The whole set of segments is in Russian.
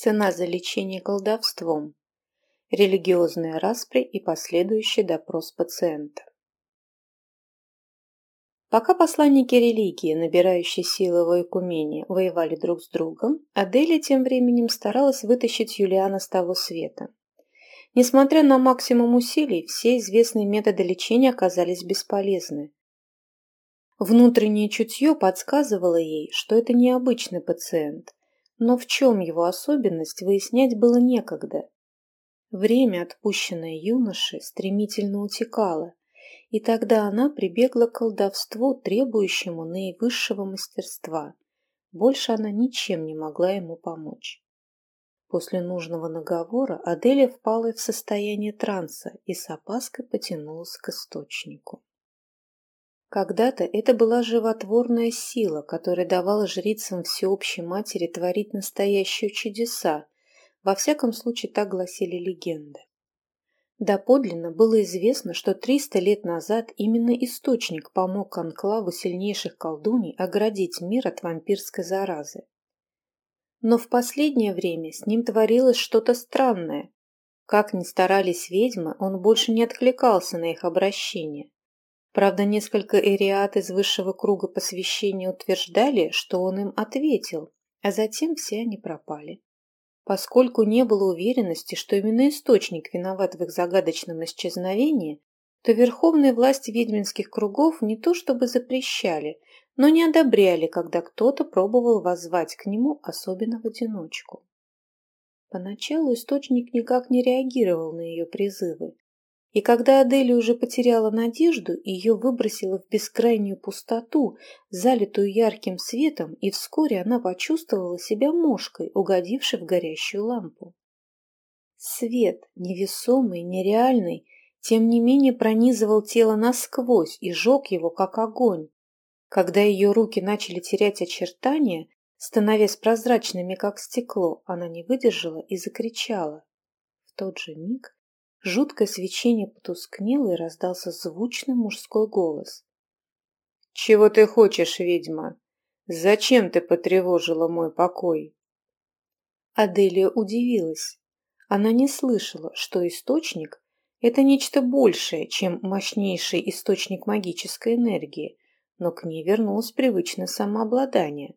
Цена за лечение колдовством. Религиозные распри и последующий допрос пациента. Пока посланники религии, набирающие силы в Ойкумене, воевали друг с другом, Аделия тем временем старалась вытащить Юлиана с того света. Несмотря на максимум усилий, все известные методы лечения оказались бесполезны. Внутреннее чутье подсказывало ей, что это необычный пациент, но в чем его особенность выяснять было некогда. Время, отпущенное юноше, стремительно утекало, и тогда она прибегла к колдовству, требующему наивысшего мастерства. Больше она ничем не могла ему помочь. После нужного наговора Аделия впала в состояние транса и с опаской потянулась к источнику. Когда-то это была животворная сила, которая давала жрицам всеобщей матери творить настоящие чудеса, во всяком случае так гласили легенды. Доподлинно было известно, что 300 лет назад именно источник помог анклаву сильнейших колдуней оградить мир от вампирской заразы. Но в последнее время с ним творилось что-то странное. Как ни старались ведьмы, он больше не откликался на их обращение. Правда, несколько эриат из высшего круга посвящения утверждали, что он им ответил, а затем все они пропали. Поскольку не было уверенности, что именно источник виноват в их загадочном исчезновении, то верховные власти ведьминских кругов не то чтобы запрещали, но не одобряли, когда кто-то пробовал воззвать к нему, особенно в одиночку. Поначалу источник никак не реагировал на ее призывы, и когда Аделия уже потеряла надежду, ее выбросило в бескрайнюю пустоту, залитую ярким светом, и вскоре она почувствовала себя мошкой, угодившей в горящую лампу. Свет, невесомый, нереальный, тем не менее пронизывал тело насквозь и жег его, как огонь. Когда ее руки начали терять очертания, становясь прозрачными, как стекло, она не выдержала и закричала. В тот же миг Жуткое свечение потускнело и раздался звучный мужской голос. «Чего ты хочешь, ведьма? Зачем ты потревожила мой покой?» Аделия удивилась. Она не слышала, что источник – это нечто большее, чем мощнейший источник магической энергии, но к ней вернулось привычное самообладание.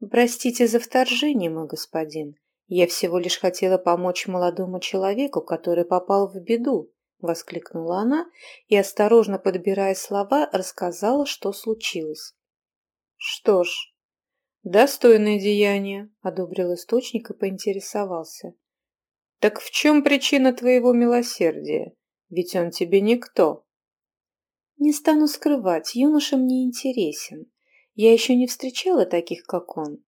«Простите за вторжение, мой господин. «Я всего лишь хотела помочь молодому человеку, который попал в беду», — воскликнула она и, осторожно подбирая слова, рассказала, что случилось. «Что ж, достойное деяние», — одобрил источник и поинтересовался. «Так в чем причина твоего милосердия? Ведь он тебе никто». «Не стану скрывать, юноша мне интересен. Я еще не встречала таких, как он.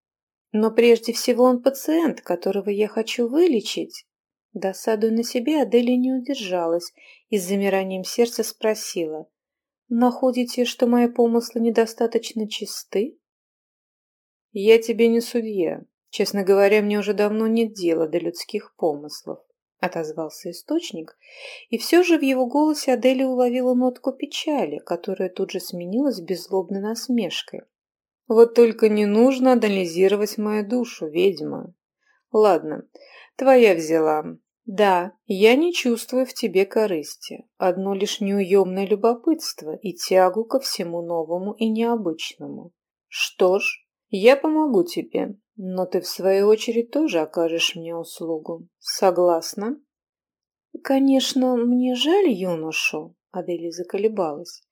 Но прежде всего он пациент, которого я хочу вылечить. Досадуя на себе, Аделия не удержалась и с замиранием сердца спросила. «Находите, что мои помыслы недостаточно чисты?» «Я тебе не судья. Честно говоря, мне уже давно нет дела до людских помыслов», — отозвался источник, и все же в его голосе Аделия уловила нотку печали, которая тут же сменилась беззлобной насмешкой. Вот только не нужно анализировать мою душу, ведьма. Ладно, твоя взяла. Да, я не чувствую в тебе корысти, одно лишь неуемное любопытство и тягу ко всему новому и необычному. Что ж, я помогу тебе, но ты в свою очередь тоже окажешь мне услугу. Согласна? Конечно, мне жаль юношу, Адели заколебалась.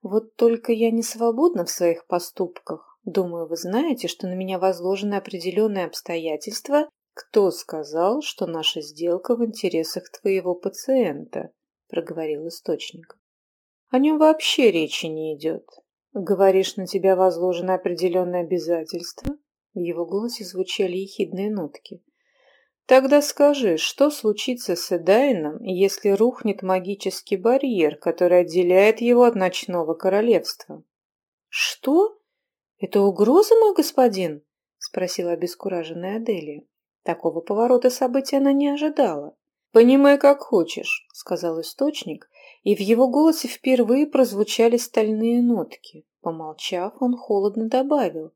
Вот только я не свободна в своих поступках. Думаю, вы знаете, что на меня возложены определенные обстоятельства. Кто сказал, что наша сделка в интересах твоего пациента? Проговорил источник. О нем вообще речи не идет. Говоришь, на тебя возложены определенные обязательства? В его голосе звучали ехидные нотки. Тогда скажи, что случится с Эдайном, если рухнет магический барьер, который отделяет его от ночного королевства? Что? «Это угроза, мой господин?» — спросила обескураженная Аделия. Такого поворота событий она не ожидала. «Понимай, как хочешь», — сказал источник, и в его голосе впервые прозвучали стальные нотки. Помолчав, он холодно добавил.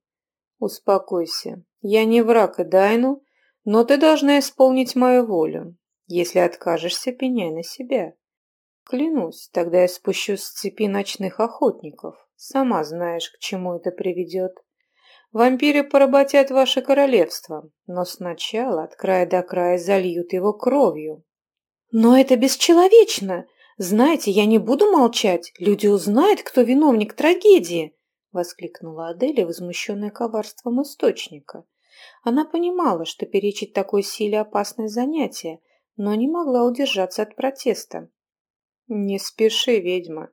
«Успокойся. Я не враг Эдайну, Но ты должна исполнить мою волю. Если откажешься, пеняй на себя. Клянусь, тогда я спущу с цепи ночных охотников. Сама знаешь, к чему это приведет. Вампиры поработят ваше королевство, но сначала от края до края зальют его кровью. Но это бесчеловечно! Знаете, я не буду молчать. Люди узнают, кто виновник трагедии, воскликнула Аделя, возмущенная коварством источника. Она понимала, что перечить такой силе опасное занятие, но не могла удержаться от протеста. «Не спеши, ведьма.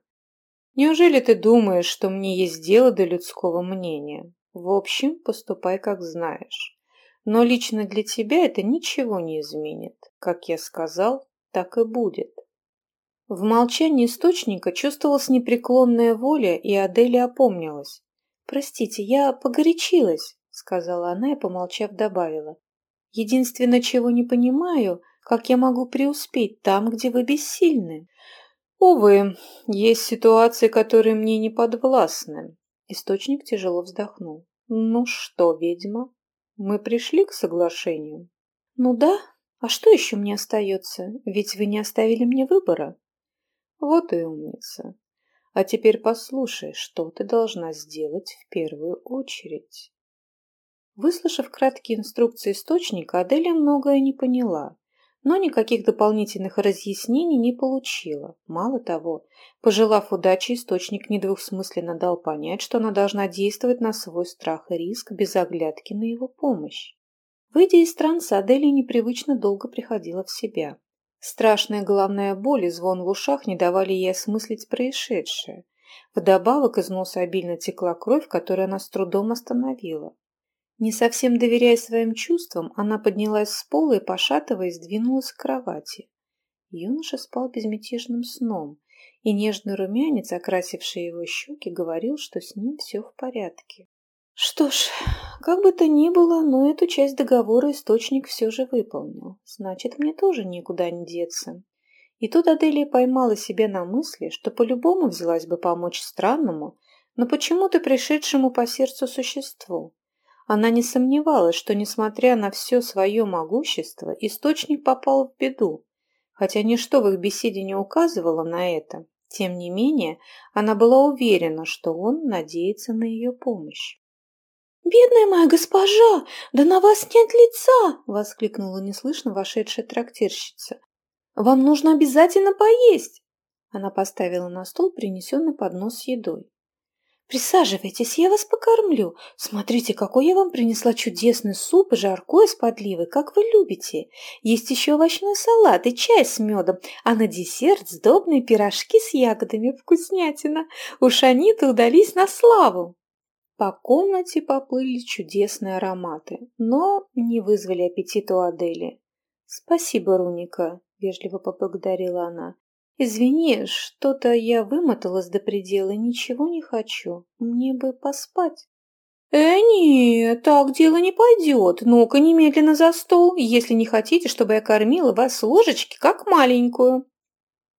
Неужели ты думаешь, что мне есть дело до людского мнения? В общем, поступай, как знаешь. Но лично для тебя это ничего не изменит. Как я сказал, так и будет». В молчании источника чувствовалась непреклонная воля, и Аделия опомнилась. «Простите, я погорячилась», — сказала она и, помолчав, добавила. «Единственное, чего не понимаю, как я могу преуспеть там, где вы бессильны?» «Увы, есть ситуации, которые мне не подвластны». Источник тяжело вздохнул. «Ну что, ведьма, мы пришли к соглашению?» «Ну да. А что еще мне остается? Ведь вы не оставили мне выбора». «Вот и умница. А теперь послушай, что ты должна сделать в первую очередь». Выслушав краткие инструкции источника, Аделия многое не поняла но никаких дополнительных разъяснений не получила. Мало того, пожелав удачи, источник недвусмысленно дал понять, что она должна действовать на свой страх и риск без оглядки на его помощь. Выйдя из транса, Аделия непривычно долго приходила в себя. Страшная головная боль и звон в ушах не давали ей осмыслить происшедшее. Вдобавок из носа обильно текла кровь, которую она с трудом остановила. Не совсем доверяя своим чувствам, она поднялась с пола и, пошатываясь, двинулась к кровати. Юноша спал безмятежным сном, и нежный румянец, окрасивший его щеки, говорил, что с ним все в порядке. Что ж, как бы то ни было, но эту часть договора источник все же выполнил. Значит, мне тоже никуда не деться. И тут Аделия поймала себя на мысли, что по-любому взялась бы помочь странному, но почему-то пришедшему по сердцу существу. Она не сомневалась, что, несмотря на все свое могущество, источник попал в беду. Хотя ничто в их беседе не указывало на это, тем не менее она была уверена, что он надеется на ее помощь. «Бедная моя госпожа, да на вас нет лица!» — воскликнула неслышно вошедшая трактирщица. «Вам нужно обязательно поесть!» Она поставила на стол принесенный поднос с едой. «Присаживайтесь, я вас покормлю. Смотрите, какой я вам принесла чудесный суп и жаркое с подливой, как вы любите. Есть еще овощной салат и чай с медом, а на десерт сдобные пирожки с ягодами. Вкуснятина! Уж они-то удались на славу!» По комнате поплыли чудесные ароматы, но не вызвали аппетита у Адели. «Спасибо, Руника», — вежливо поблагодарила она. «Извини, что-то я вымоталась до предела, ничего не хочу. Мне бы поспать». «Э, нет, так дело не пойдет. Ну-ка, немедленно за стол, если не хотите, чтобы я кормила вас с ложечки, как маленькую».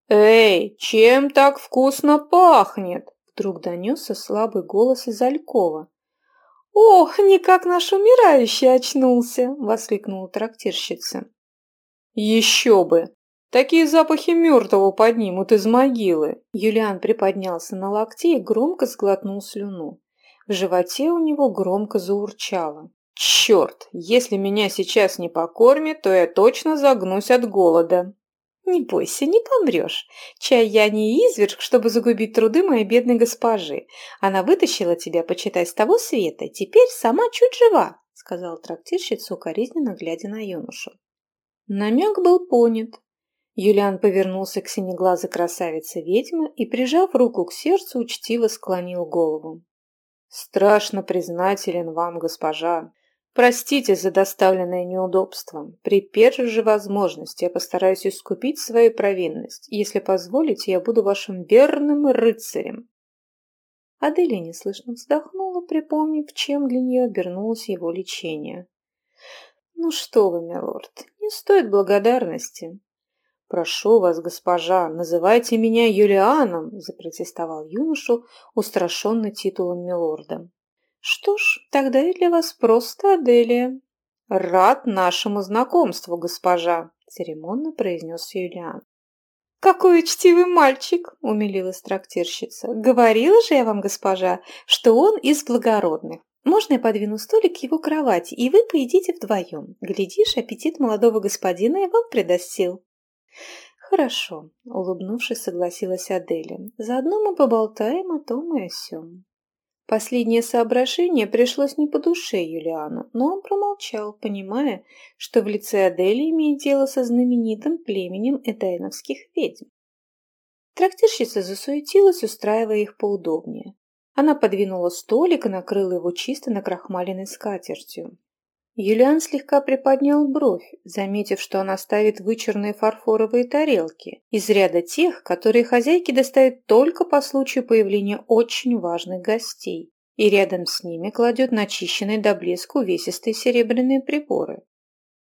«Эй, чем так вкусно пахнет?» Вдруг донесся слабый голос из Алькова. «Ох, не как наш умирающий очнулся!» — воскликнула трактирщица. «Еще бы! Такие запахи мертвого поднимут из могилы. Юлиан приподнялся на локте и громко сглотнул слюну. В животе у него громко заурчало. «Черт! Если меня сейчас не покормят, то я точно загнусь от голода!» «Не бойся, не помрешь. Чай я не изверг, чтобы загубить труды моей бедной госпожи. Она вытащила тебя, почитай, с того света. Теперь сама чуть жива», — сказала трактирщица, укоризненно глядя на юношу. Намек был понят. Юлиан повернулся к синеглазой красавице ведьмы и, прижав руку к сердцу, учтиво склонил голову. «Страшно признателен вам, госпожа. Простите за доставленное неудобство. При первой же возможности я постараюсь искупить свою провинность. Если позволите, я буду вашим верным рыцарем». Аделия неслышно вздохнула, припомнив, чем для нее обернулось его лечение. «Ну что вы, милорд, не стоит благодарности. «Прошу вас, госпожа, называйте меня Юлианом», – запротестовал юношу, устрашенный титулом милорда. «Что ж, тогда я для вас просто Аделия». «Рад нашему знакомству, госпожа», – церемонно произнес Юлиан. «Какой учтивый мальчик!» – умилилась трактирщица. «Говорила же я вам, госпожа, что он из благородных. Можно я подвину столик к его кровати, и вы поедите вдвоем? Глядишь, аппетит молодого господина и вам придаст сил». «Хорошо», – улыбнувшись, согласилась Аделя. «Заодно мы поболтаем о том и о сём». Последнее соображение пришлось не по душе Юлиану, но он промолчал, понимая, что в лице Адели имеет дело со знаменитым племенем эдайновских ведьм. Трактирщица засуетилась, устраивая их поудобнее. Она подвинула столик и накрыла его чисто накрахмаленной скатертью. Юлиан слегка приподнял бровь, заметив, что она ставит вычурные фарфоровые тарелки, из ряда тех, которые хозяйки достают только по случаю появления очень важных гостей, и рядом с ними кладет начищенные до блеска увесистые серебряные приборы.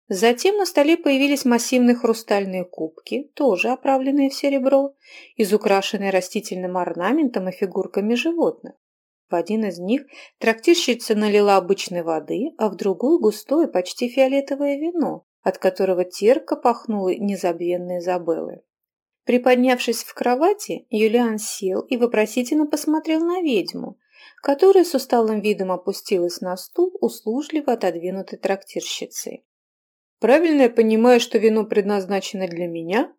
Затем на столе появились массивные хрустальные кубки, тоже оправленные в серебро, изукрашенные растительным орнаментом и фигурками животных. В один из них трактирщица налила обычной воды, а в другой густое, почти фиолетовое вино, от которого терка пахнула незабвенной Изабеллы. Приподнявшись в кровати, Юлиан сел и вопросительно посмотрел на ведьму, которая с усталым видом опустилась на стул, услужливо отодвинутой трактирщицей. «Правильно я понимаю, что вино предназначено для меня?»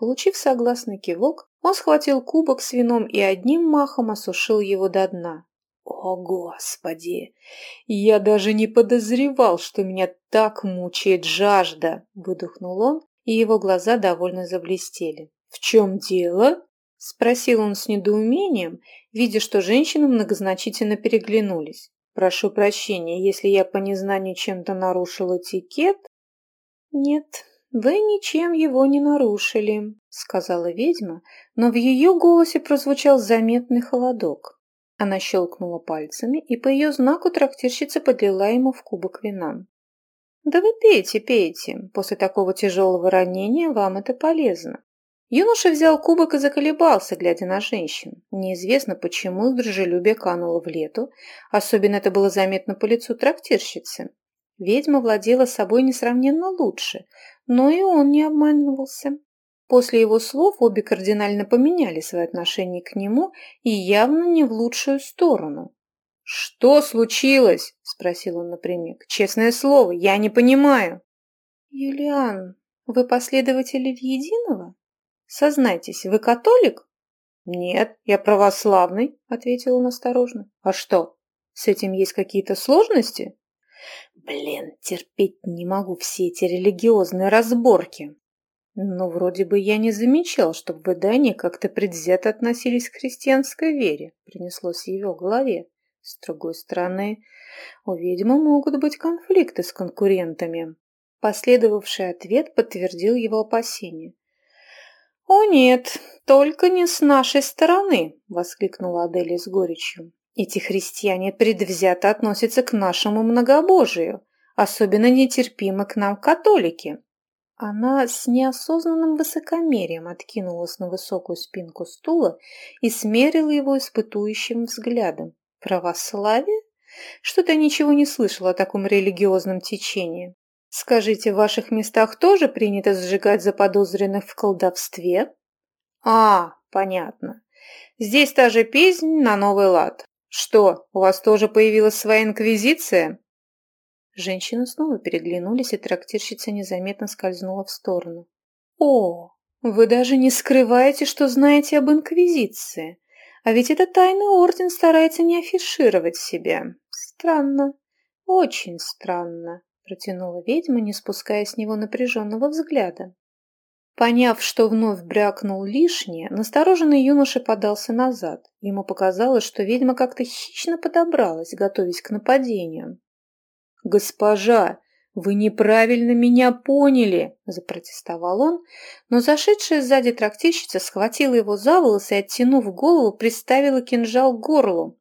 Получив согласный кивок, он схватил кубок с вином и одним махом осушил его до дна. «О, Господи! Я даже не подозревал, что меня так мучает жажда!» – выдохнул он, и его глаза довольно заблестели. «В чем дело?» – спросил он с недоумением, видя, что женщины многозначительно переглянулись. «Прошу прощения, если я по незнанию чем-то нарушил этикет?» «Нет, вы ничем его не нарушили», — сказала ведьма, но в ее голосе прозвучал заметный холодок. Она щелкнула пальцами, и по ее знаку трактирщица подлила ему в кубок вина. «Да вы пейте, пейте. После такого тяжелого ранения вам это полезно». Юноша взял кубок и заколебался, глядя на женщин. Неизвестно, почему их дружелюбие кануло в лету, особенно это было заметно по лицу трактирщицы. Ведьма владела собой несравненно лучше, но и он не обманывался. После его слов обе кардинально поменяли свои отношения к нему и явно не в лучшую сторону. «Что случилось?» – спросил он напрямик. «Честное слово, я не понимаю». «Юлиан, вы последователь Единого? Сознайтесь, вы католик?» «Нет, я православный», – ответил он осторожно. «А что, с этим есть какие-то сложности?» Блин, терпеть не могу все эти религиозные разборки. Но вроде бы я не замечал, чтобы в Идании как-то предвзято относились к христианской вере, принеслось его голове. С другой стороны, у ведьмы могут быть конфликты с конкурентами. Последовавший ответ подтвердил его опасения. «О нет, только не с нашей стороны!» — воскликнула Аделия с горечью. Эти христиане предвзято относятся к нашему многобожию, особенно нетерпимы к нам католики. Она с неосознанным высокомерием откинулась на высокую спинку стула и смерила его испытующим взглядом. Православие? Что-то я ничего не слышала о таком религиозном течении. Скажите, в ваших местах тоже принято сжигать заподозренных в колдовстве? А, понятно. Здесь та же песнь на новый лад. «Что, у вас тоже появилась своя инквизиция?» Женщины снова переглянулись, и трактирщица незаметно скользнула в сторону. «О, вы даже не скрываете, что знаете об инквизиции. А ведь этот тайный орден старается не афишировать себя. Странно, очень странно», — протянула ведьма, не спуская с него напряженного взгляда. Поняв, что вновь брякнул лишнее, настороженный юноша подался назад. Ему показалось, что ведьма как-то хищно подобралась, готовясь к нападению. «Госпожа, вы неправильно меня поняли!» – запротестовал он, но зашедшая сзади трактирщица схватила его за волосы и, оттянув голову, приставила кинжал к горлу.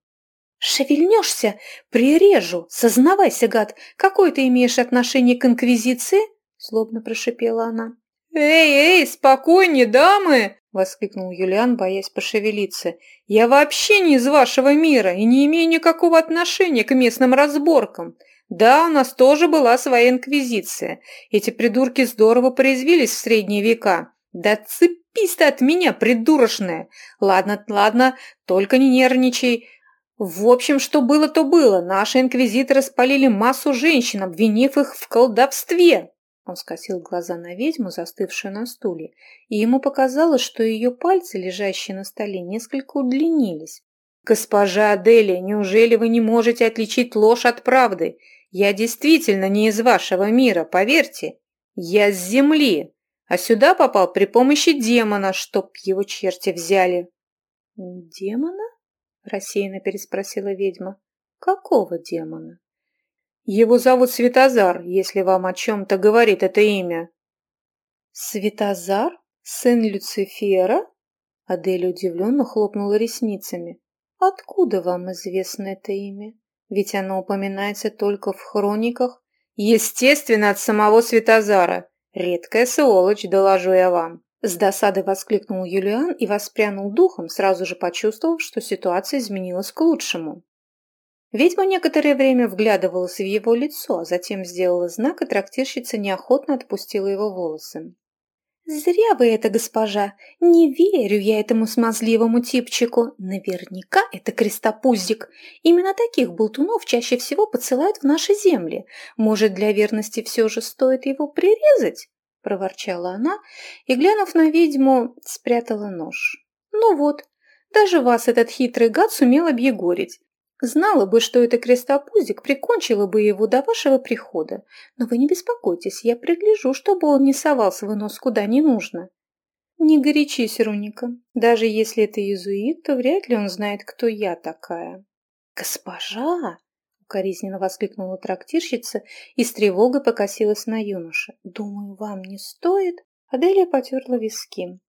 «Шевельнешься? Прирежу! Сознавайся, гад! Какое ты имеешь отношение к инквизиции?» – злобно прошипела она. «Эй, эй, спокойнее, дамы!» — воскликнул Юлиан, боясь пошевелиться. «Я вообще не из вашего мира и не имею никакого отношения к местным разборкам. Да, у нас тоже была своя инквизиция. Эти придурки здорово произвелись в средние века. Да цепись ты от меня, придурочная. Ладно, ладно, только не нервничай. В общем, что было, то было. Наши инквизиторы спалили массу женщин, обвинив их в колдовстве. Он скосил глаза на ведьму, застывшую на стуле, и ему показалось, что ее пальцы, лежащие на столе, несколько удлинились. «Госпожа Аделия, неужели вы не можете отличить ложь от правды? Я действительно не из вашего мира, поверьте. Я с земли, а сюда попал при помощи демона, чтоб его черти взяли». «Демона?» – рассеянно переспросила ведьма. «Какого демона?» Его зовут Светозар, если вам о чем-то говорит это имя». «Светозар? Сын Люцифера?» Аделя удивленно хлопнула ресницами. «Откуда вам известно это имя? Ведь оно упоминается только в хрониках». «Естественно, от самого Светозара. Редкая сволочь, доложу я вам». С досадой воскликнул Юлиан и воспрянул духом, сразу же почувствовав, что ситуация изменилась к лучшему. Ведьма некоторое время вглядывалась в его лицо, а затем сделала знак, и трактирщица неохотно отпустила его волосы. «Зря вы это, госпожа! Не верю я этому смазливому типчику! Наверняка это крестопуздик! Именно таких болтунов чаще всего поцелают в наши земли. Может, для верности все же стоит его прирезать?» – проворчала она и, глянув на ведьму, спрятала нож. «Ну вот, даже вас этот хитрый гад сумел объегорить. Знала бы, что это крестопузик, прикончила бы его до вашего прихода. Но вы не беспокойтесь, я пригляжу, чтобы он не совал свой нос куда не нужно. Не горячись, Руника. Даже если это иезуит, то вряд ли он знает, кто я такая. Госпожа! укоризненно воскликнула трактирщица и с тревогой покосилась на юноше. «Думаю, вам не стоит?» Аделия потерла виски.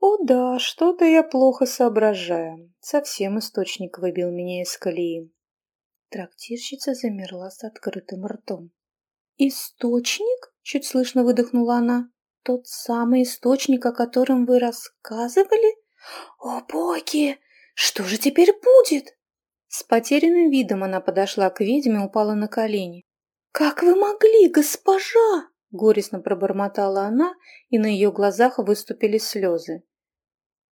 «О да, что-то я плохо соображаю. Совсем источник выбил меня из колеи». Трактирщица замерла с открытым ртом. «Источник?» — чуть слышно выдохнула она. «Тот самый источник, о котором вы рассказывали? О, боги! Что же теперь будет?» С потерянным видом она подошла к ведьме и упала на колени. «Как вы могли, госпожа?» — горестно пробормотала она, и на ее глазах выступили слезы.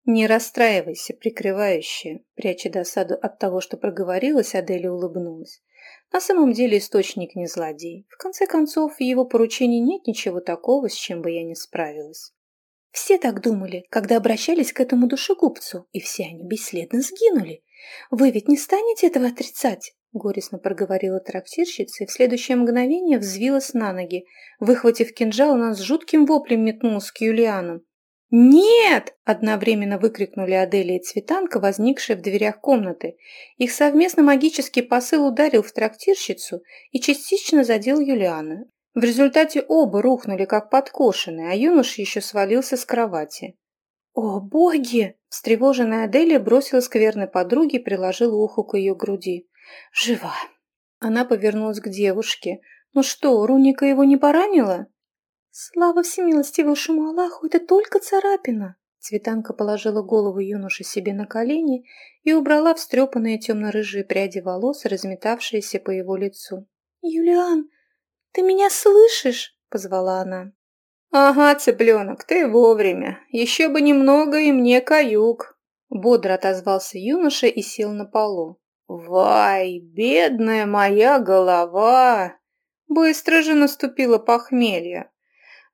«Не расстраивайся, прикрывающая», пряча досаду от того, что проговорилась, Аделя улыбнулась. «На самом деле источник не злодей. В конце концов, в его поручении нет ничего такого, с чем бы я не справилась». Все так думали, когда обращались к этому душегубцу, и все они бесследно сгинули. Вы ведь не станете этого отрицать? Горестно проговорила трактирщица и в следующее мгновение взвилась на ноги. Выхватив кинжал, она с жутким воплем метнулась к Юлиану. «Нет!» – одновременно выкрикнули Аделия и Цветанка, возникшие в дверях комнаты. Их совместно магический посыл ударил в трактирщицу и частично задел Юлиана. В результате оба рухнули как подкошенные, а юноша еще свалился с кровати. «О, боги!» – встревоженная Аделия бросилась к верной подруге и приложила ухо к ее груди. «Жива!» Она повернулась к девушке. «Ну что, Руника его не поранила?» «Слава всемилостивейшему Аллаху, это только царапина!» Цветанка положила голову юноши себе на колени и убрала встрепанные темно-рыжие пряди волос, разметавшиеся по его лицу. «Юлиан, ты меня слышишь?» — позвала она. «Ага, цыпленок, ты вовремя. Еще бы немного, и мне каюк!» Бодро отозвался юноша и сел на полу. «Вай, бедная моя голова!» Быстро же наступило похмелье.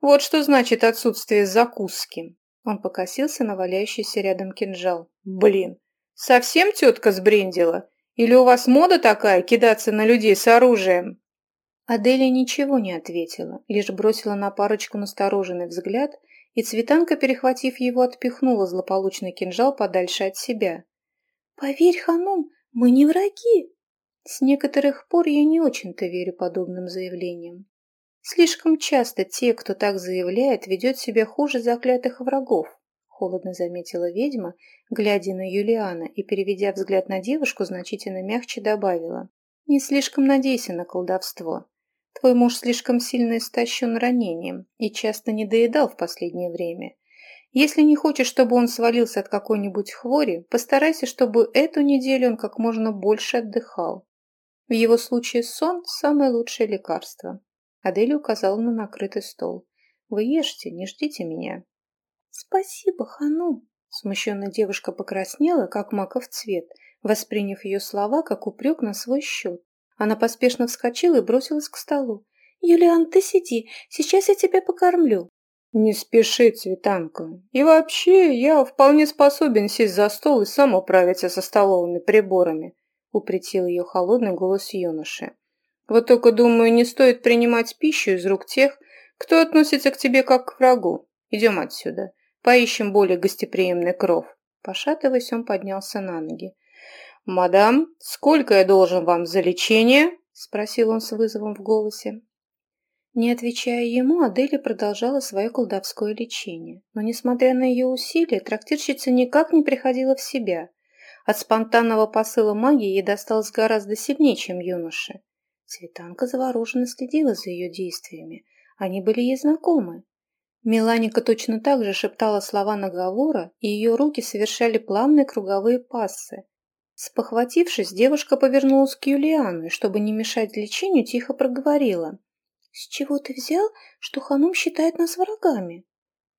Вот что значит отсутствие закуски. Он покосился на валяющийся рядом кинжал. Блин, совсем тетка сбрендила? Или у вас мода такая кидаться на людей с оружием? Аделия ничего не ответила, лишь бросила на парочку настороженный взгляд, и Цветанка, перехватив его, отпихнула злополучный кинжал подальше от себя. «Поверь, Ханум, мы не враги!» С некоторых пор я не очень-то верю подобным заявлениям. Слишком часто те, кто так заявляет, ведет себя хуже заклятых врагов, холодно заметила ведьма, глядя на Юлиана и, переведя взгляд на девушку, значительно мягче добавила. Не слишком надейся на колдовство. Твой муж слишком сильно истощен ранением и часто не доедал в последнее время. Если не хочешь, чтобы он свалился от какой-нибудь хвори, постарайся, чтобы эту неделю он как можно больше отдыхал. В его случае сон – самое лучшее лекарство. Адель указала на накрытый стол. «Вы ешьте, не ждите меня». «Спасибо, Хану!» Смущенная девушка покраснела, как маков цвет, восприняв ее слова как упрек на свой счет. Она поспешно вскочила и бросилась к столу. «Юлиан, ты сиди, сейчас я тебя покормлю». «Не спеши, Цветанка. И вообще, я вполне способен сесть за стол и сам управиться со столовыми приборами», упретил ее холодный голос юноши. «Вот только, думаю, не стоит принимать пищу из рук тех, кто относится к тебе как к врагу. Идем отсюда. Поищем более гостеприимный кров». Пошатываясь, он поднялся на ноги. «Мадам, сколько я должен вам за лечение?» спросил он с вызовом в голосе. Не отвечая ему, Аделя продолжала свое колдовское лечение. Но, несмотря на ее усилия, трактирщица никак не приходила в себя. От спонтанного посыла магии ей досталось гораздо сильнее, чем юноше. Цветанка завороженно следила за ее действиями. Они были ей знакомы. Меланика точно так же шептала слова наговора, и ее руки совершали плавные круговые пассы. Спохватившись, девушка повернулась к Юлиану и, чтобы не мешать лечению, тихо проговорила. «С чего ты взял, что Ханум считает нас врагами?»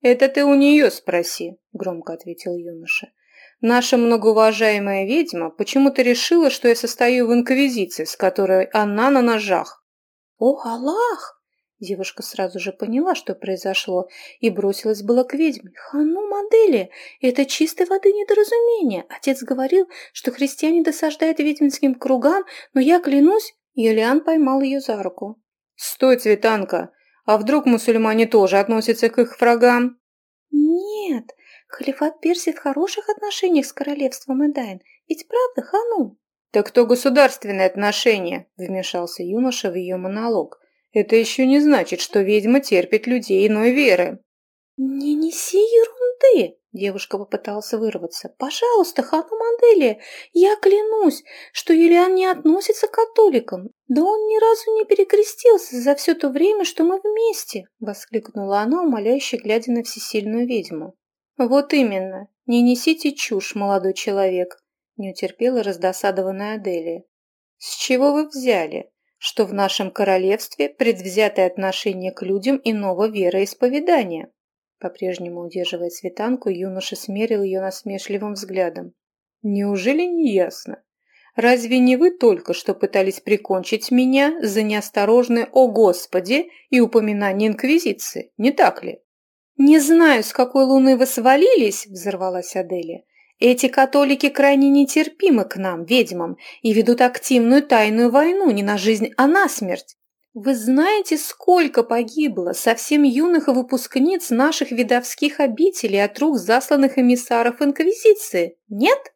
«Это ты у нее спроси», — громко ответил юноша. «Наша многоуважаемая ведьма почему-то решила, что я состою в инквизиции, с которой она на ножах». «О, Аллах!» Девушка сразу же поняла, что произошло, и бросилась была к ведьме. «Хану модели! Это чистой воды недоразумение! Отец говорил, что христиане досаждают ведьминским кругам, но я клянусь...» Юлиан поймал ее за руку. «Стой, Цветанка! А вдруг мусульмане тоже относятся к их врагам?» «Нет, халифат Персии в хороших отношениях с королевством Эдайн. Ведь правда, Хану?» «Так кто государственные отношения?» – вмешался юноша в ее монолог. «Это еще не значит, что ведьма терпит людей иной веры». «Не неси ерунды!» Девушка попыталась вырваться. «Пожалуйста, Хану Мандели, я клянусь, что Юлиан не относится к католикам. Да он ни разу не перекрестился за все то время, что мы вместе!» Воскликнула она, умоляюще глядя на всесильную ведьму. «Вот именно. Не несите чушь, молодой человек!» Не утерпела раздосадованная Аделия. «С чего вы взяли, что в нашем королевстве предвзятое отношение к людям иного вероисповедания?» По-прежнему удерживая светанку, юноша смерил ее насмешливым взглядом. «Неужели не ясно? Разве не вы только что пытались прикончить меня за неосторожное «О Господи» и упоминание Инквизиции, не так ли?» «Не знаю, с какой луны вы свалились», — взорвалась Аделия. «Эти католики крайне нетерпимы к нам, ведьмам, и ведут активную тайную войну не на жизнь, а на смерть. Вы знаете, сколько погибло совсем юных выпускниц наших видовских обителей от рук засланных эмиссаров Инквизиции? Нет?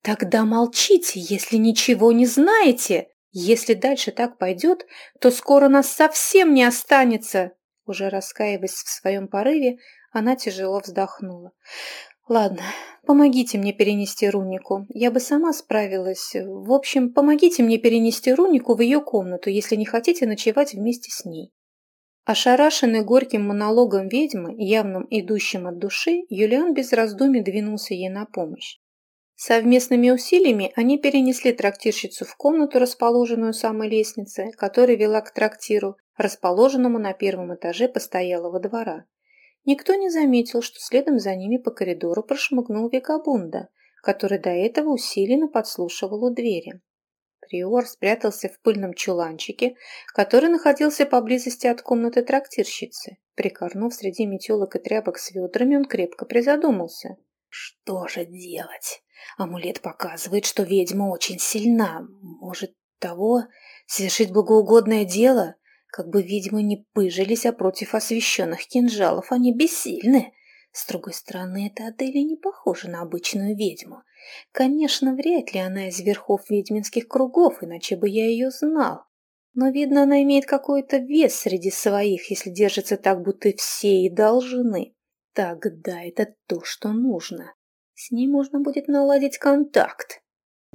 Тогда молчите, если ничего не знаете. Если дальше так пойдет, то скоро нас совсем не останется. Уже раскаиваясь в своем порыве, она тяжело вздохнула. Ладно, помогите мне перенести Рунику. Я бы сама справилась. В общем, помогите мне перенести Рунику в ее комнату, если не хотите ночевать вместе с ней. Ошарашенный горьким монологом ведьмы, явным идущим от души, Юлиан без раздумий двинулся ей на помощь. Совместными усилиями они перенесли трактирщицу в комнату, расположенную самой лестницы, которая вела к трактиру, расположенному на первом этаже постоялого двора. Никто не заметил, что следом за ними по коридору прошмыгнул Вегабунда, который до этого усиленно подслушивал у двери. Приор спрятался в пыльном чуланчике, который находился поблизости от комнаты трактирщицы. Прикорнув среди метелок и тряпок с ведрами, он крепко призадумался. «Что же делать? Амулет показывает, что ведьма очень сильна. Может, того совершить благоугодное дело? Как бы ведьмы не пыжились, а против освещенных кинжалов они бессильны. С другой стороны, эта Адели не похожа на обычную ведьму. Конечно, вряд ли она из верхов ведьминских кругов, иначе бы я ее знал. Но, видно, она имеет какой-то вес среди своих, если держится так, будто все и должны. Тогда это то, что нужно. С ней можно будет наладить контакт.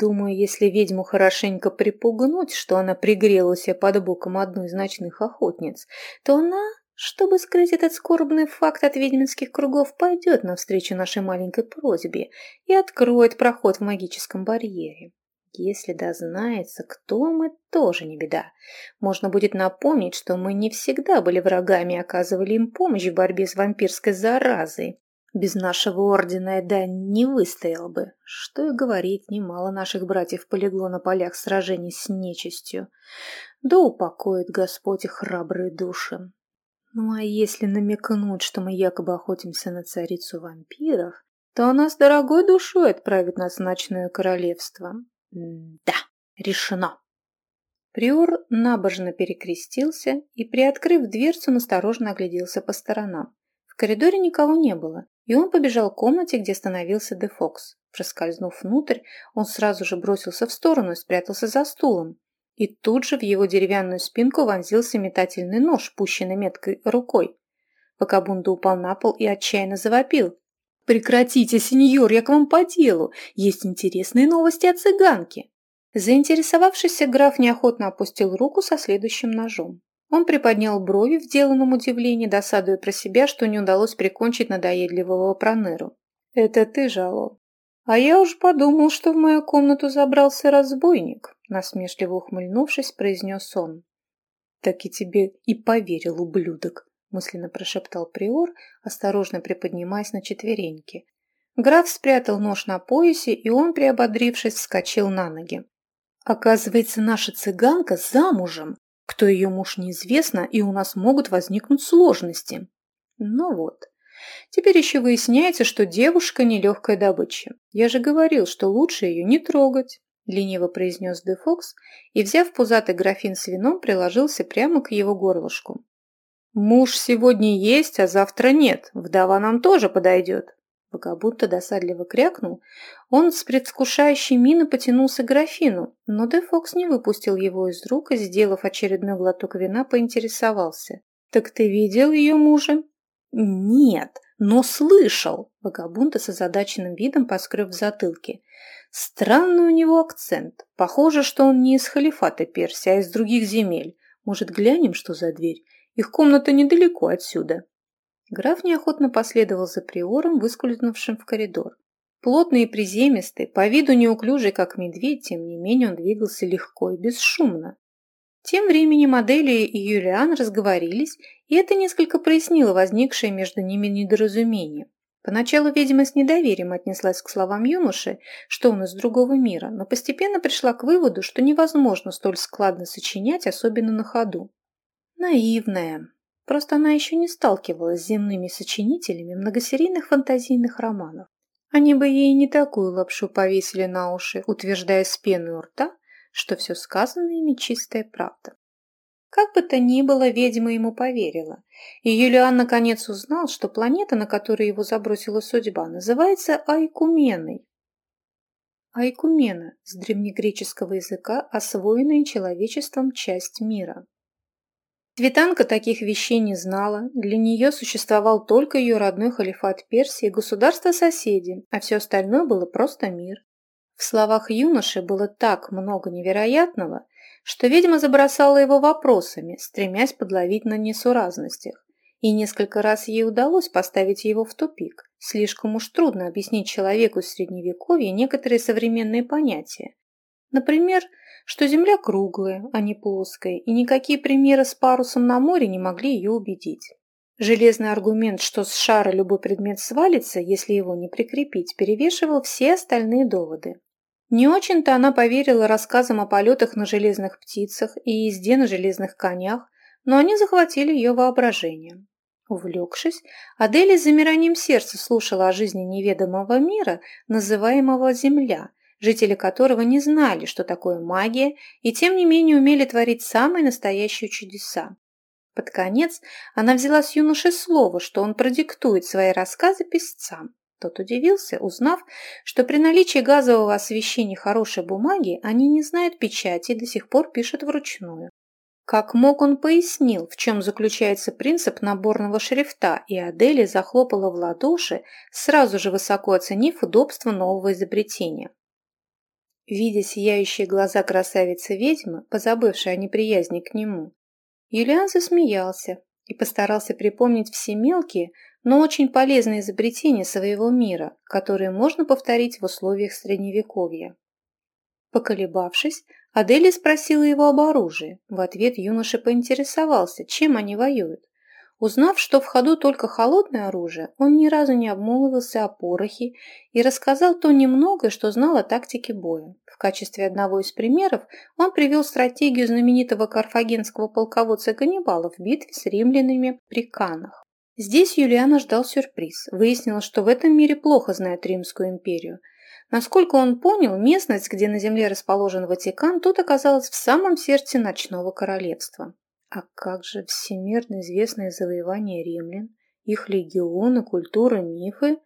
Думаю, если ведьму хорошенько припугнуть, что она пригрелась под боком одной из ночных охотниц, то она, чтобы скрыть этот скорбный факт от ведьминских кругов, пойдет навстречу нашей маленькой просьбе и откроет проход в магическом барьере. Если дознается, кто мы, тоже не беда. Можно будет напомнить, что мы не всегда были врагами и оказывали им помощь в борьбе с вампирской заразой. Без нашего ордена Эда не выстоял бы. Что и говорить, немало наших братьев полегло на полях сражений с нечистью. Да упокоит Господь их храбрые души. Ну а если намекнуть, что мы якобы охотимся на царицу вампиров, то она с дорогой душой отправит нас в ночное королевство. Да, решено. Приор набожно перекрестился и, приоткрыв дверцу, насторожно огляделся по сторонам. В коридоре никого не было, и он побежал к комнате, где остановился Де Фокс. Проскользнув внутрь, он сразу же бросился в сторону и спрятался за стулом. И тут же в его деревянную спинку вонзился метательный нож, пущенный меткой рукой. Вакабунда упал на пол и отчаянно завопил. «Прекратите, сеньор, я к вам по делу. Есть интересные новости о цыганке». Заинтересовавшийся граф неохотно опустил руку со следующим ножом. Он приподнял брови в деланном удивлении, досадуя про себя, что не удалось прикончить надоедливого проныру. «Это ты, Жало?» «А я уж подумал, что в мою комнату забрался разбойник», насмешливо ухмыльнувшись, произнес он. «Так и тебе и поверил, ублюдок», мысленно прошептал Приор, осторожно приподнимаясь на четвереньки. Граф спрятал нож на поясе, и он, приободрившись, вскочил на ноги. «Оказывается, наша цыганка замужем. Кто ее муж неизвестно, и у нас могут возникнуть сложности. Ну вот. Теперь еще выясняется, что девушка нелегкая добыча. Я же говорил, что лучше ее не трогать. Лениво произнес Де Фокс и, взяв пузатый графин с вином, приложился прямо к его горлышку. «Муж сегодня есть, а завтра нет. Вдова нам тоже подойдет». Богобудто досадливо крякнул, он с предвкушающей миной потянулся к графину, но Де Фокс не выпустил его из рук и, сделав очередной глоток вина, поинтересовался. «Так ты видел ее мужа?» «Нет, но слышал!» Вагабунта с озадаченным видом поскреб в затылке. «Странный у него акцент. Похоже, что он не из халифата Персии, а из других земель. Может, глянем, что за дверь? Их комната недалеко отсюда». Граф неохотно последовал за приором, выскользнувшим в коридор. Плотный и приземистый, по виду неуклюжий, как медведь, тем не менее он двигался легко и бесшумно. Тем временем Аделия и Юлиан разговорились, и это несколько прояснило возникшее между ними недоразумение. Поначалу ведьма с недоверием отнеслась к словам юноши, что он из другого мира, но постепенно пришла к выводу, что невозможно столь складно сочинять, особенно на ходу. Наивная, Просто она еще не сталкивалась с земными сочинителями многосерийных фантазийных романов. Они бы ей не такую лапшу повесили на уши, утверждая с пеной у рта, что все сказанное ими чистая правда. Как бы то ни было, ведьма ему поверила, и Юлиан наконец узнал, что планета, на которой его забросила судьба, называется Айкуменой. Айкумена с древнегреческого языка освоенная человечеством часть мира. Цветанка таких вещей не знала, для нее существовал только ее родной халифат Персии и государства-соседи, а все остальное было просто мир. В словах юноши было так много невероятного, что ведьма забросала его вопросами, стремясь подловить на несуразностях. И несколько раз ей удалось поставить его в тупик. Слишком уж трудно объяснить человеку с средневековья некоторые современные понятия. Например, что Земля круглая, а не плоская, и никакие примеры с парусом на море не могли ее убедить. Железный аргумент, что с шара любой предмет свалится, если его не прикрепить, перевешивал все остальные доводы. Не очень-то она поверила рассказам о полетах на железных птицах и езде на железных конях, но они захватили ее воображение. Увлекшись, Аделия с замиранием сердца слушала о жизни неведомого мира, называемого Земля – жители которого не знали, что такое магия, и тем не менее умели творить самые настоящие чудеса. Под конец она взяла с юноши слово, что он продиктует свои рассказы писцам. Тот удивился, узнав, что при наличии газового освещения хорошей бумаги они не знают печати и до сих пор пишут вручную. Как мог он пояснил, в чем заключается принцип наборного шрифта, и Аделия захлопала в ладоши, сразу же высоко оценив удобство нового изобретения. Видя сияющие глаза красавицы-ведьмы, позабывшей о неприязни к нему, Юлиан засмеялся и постарался припомнить все мелкие, но очень полезные изобретения своего мира, которые можно повторить в условиях Средневековья. Поколебавшись, Адели спросила его об оружии. В ответ юноша поинтересовался, чем они воюют. Узнав, что в ходу только холодное оружие, он ни разу не обмолвился о порохе и рассказал то немногое, что знал о тактике боя. В качестве одного из примеров он привел стратегию знаменитого карфагенского полководца Ганнибала в битве с римлянами при Канах. Здесь Юлиана ждал сюрприз. Выяснилось, что в этом мире плохо знают Римскую империю. Насколько он понял, местность, где на земле расположен Ватикан, тут оказалась в самом сердце ночного королевства. А как же всемирно известное завоевание римлян, их легионы, культура, мифы,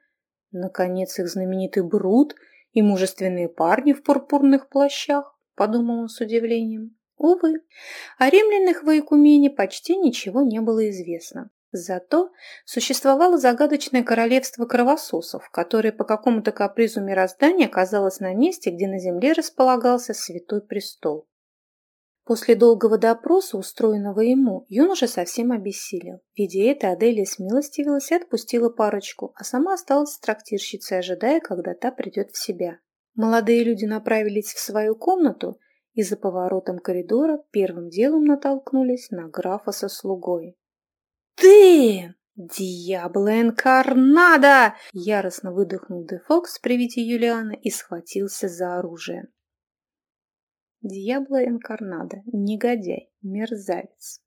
наконец их знаменитый Брут и мужественные парни в пурпурных плащах, подумал он с удивлением. Увы, о римлянах в Икумене почти ничего не было известно. Зато существовало загадочное королевство кровососов, которое по какому-то капризу мироздания оказалось на месте, где на земле располагался святой престол. После долгого допроса, устроенного ему, юноша совсем обессилел. Видя это, Аделия смилостивилась и отпустила парочку, а сама осталась трактирщицей, ожидая, когда та придет в себя. Молодые люди направились в свою комнату и за поворотом коридора первым делом натолкнулись на графа со слугой. «Ты! Дьябло инкарнада!» – яростно выдохнул Дефокс при виде Юлиана и схватился за оружие. Диабло Инкарнадо, негодяй, мерзавец.